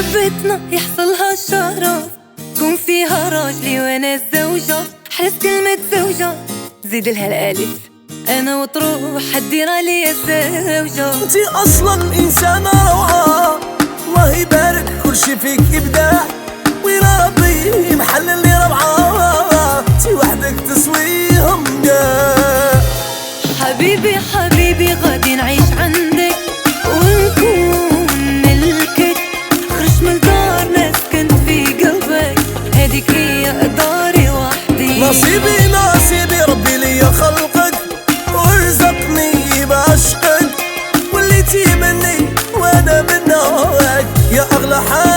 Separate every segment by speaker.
Speaker 1: بيتنا يحصلها الشرف كون فيها راجلي وأنا الزوجة. حرس كلمة زوجة. زيد لها الألف. أنا وتروح حدير عليا الزوجة.
Speaker 2: انتي أصلا إنسانة روعة. الله يبارك كل شي فيك ابداع وين ربي محلل نصيبي نصيبي ربي لي خلقك. ورزقني بعشقك. وليتي مني وأنا منك. يا أغلى حاجة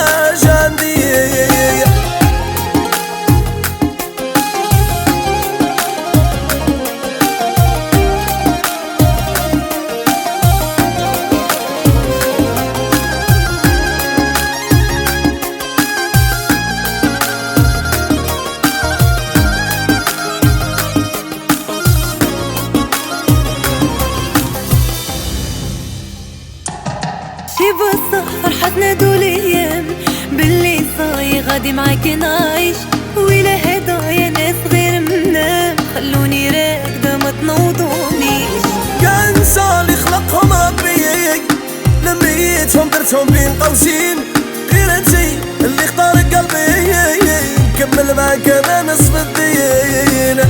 Speaker 1: فرحتنا دول أيام باللي صاي غادي معاك نعيش. ويلا هدايا ناس غير منا خلوني راكدة ما تنوضونيش.
Speaker 2: كان صالي خلقهم ربي لميتهم درتهم بين قوسين غير أنتي اللي اختار قلبي. نكمل معاك أنا نصف الدين.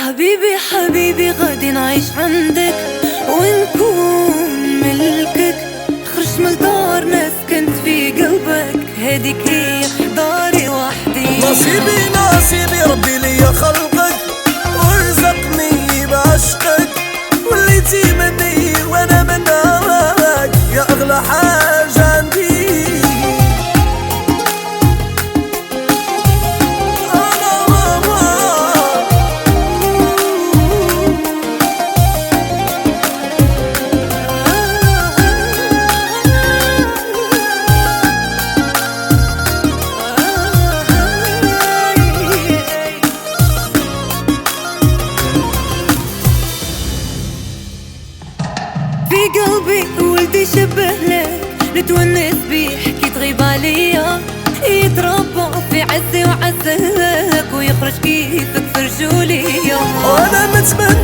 Speaker 1: حبيبي حبيبي غادي نعيش عندك. ونكون وحدي
Speaker 2: نصيبي
Speaker 1: في قلبي ولدي شبه لك. نتونس بيه كي تغيب عليا. يتربى في عزي وعزك ويخرج كيفك في رجوليا.
Speaker 2: وأنا متمني